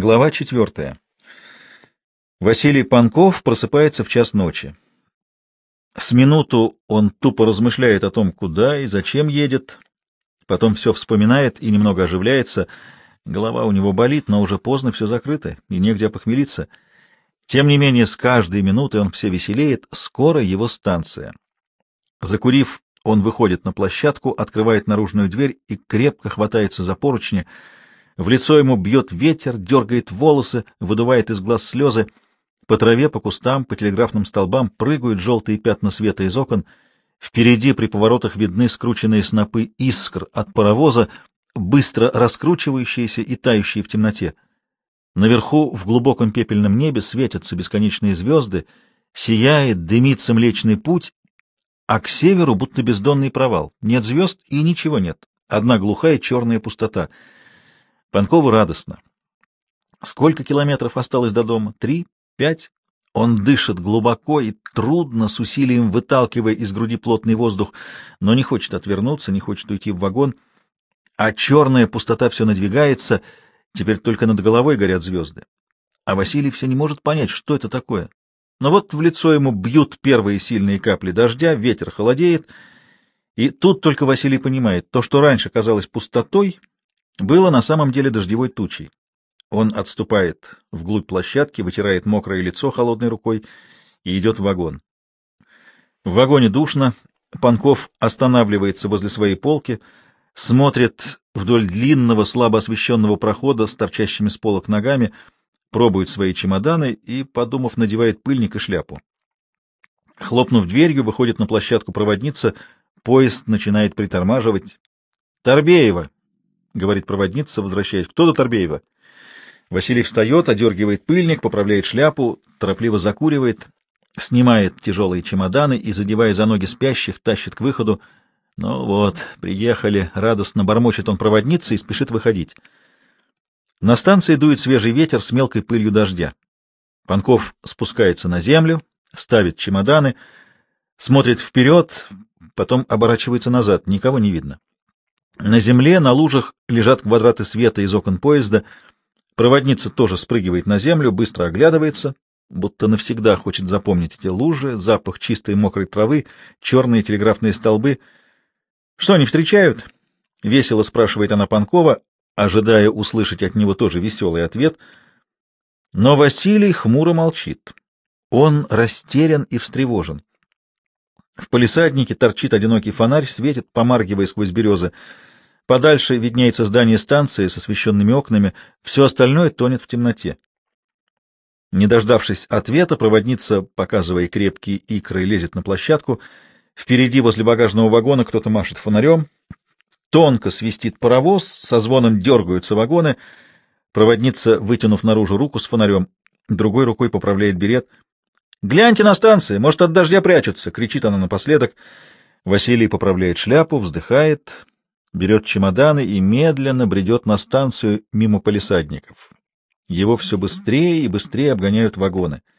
Глава четвертая. Василий Панков просыпается в час ночи. С минуту он тупо размышляет о том, куда и зачем едет, потом все вспоминает и немного оживляется. Голова у него болит, но уже поздно, все закрыто, и негде похмелиться. Тем не менее, с каждой минутой он все веселеет, скоро его станция. Закурив, он выходит на площадку, открывает наружную дверь и крепко хватается за поручни. В лицо ему бьет ветер, дергает волосы, выдувает из глаз слезы. По траве, по кустам, по телеграфным столбам прыгают желтые пятна света из окон. Впереди при поворотах видны скрученные снопы искр от паровоза, быстро раскручивающиеся и тающие в темноте. Наверху, в глубоком пепельном небе, светятся бесконечные звезды, сияет, дымится Млечный Путь, а к северу будто бездонный провал. Нет звезд и ничего нет. Одна глухая черная пустота. Панкову радостно. Сколько километров осталось до дома? Три? Пять? Он дышит глубоко и трудно, с усилием выталкивая из груди плотный воздух, но не хочет отвернуться, не хочет уйти в вагон. А черная пустота все надвигается, теперь только над головой горят звезды. А Василий все не может понять, что это такое. Но вот в лицо ему бьют первые сильные капли дождя, ветер холодеет, и тут только Василий понимает, то, что раньше казалось пустотой, было на самом деле дождевой тучей. Он отступает вглубь площадки, вытирает мокрое лицо холодной рукой и идет в вагон. В вагоне душно, Панков останавливается возле своей полки, смотрит вдоль длинного, слабо освещенного прохода с торчащими с полок ногами — пробует свои чемоданы и, подумав, надевает пыльник и шляпу. Хлопнув дверью, выходит на площадку проводница, поезд начинает притормаживать. «Торбеева!» — говорит проводница, возвращаясь. «Кто до Торбеева?» Василий встает, одергивает пыльник, поправляет шляпу, торопливо закуривает, снимает тяжелые чемоданы и, задевая за ноги спящих, тащит к выходу. «Ну вот, приехали!» — радостно бормочет он проводница и спешит выходить. На станции дует свежий ветер с мелкой пылью дождя. Панков спускается на землю, ставит чемоданы, смотрит вперед, потом оборачивается назад, никого не видно. На земле, на лужах лежат квадраты света из окон поезда. Проводница тоже спрыгивает на землю, быстро оглядывается, будто навсегда хочет запомнить эти лужи, запах чистой мокрой травы, черные телеграфные столбы. — Что, не встречают? — весело спрашивает она Панкова, ожидая услышать от него тоже веселый ответ. Но Василий хмуро молчит. Он растерян и встревожен. В палисаднике торчит одинокий фонарь, светит, помаргивая сквозь березы. Подальше виднеется здание станции с освещенными окнами, все остальное тонет в темноте. Не дождавшись ответа, проводница, показывая крепкие икры, лезет на площадку. Впереди, возле багажного вагона, кто-то машет фонарем. Тонко свистит паровоз, со звоном дергаются вагоны. Проводница, вытянув наружу руку с фонарем, другой рукой поправляет берет. «Гляньте на станции, может, от дождя прячутся!» — кричит она напоследок. Василий поправляет шляпу, вздыхает, берет чемоданы и медленно бредет на станцию мимо полисадников. Его все быстрее и быстрее обгоняют вагоны —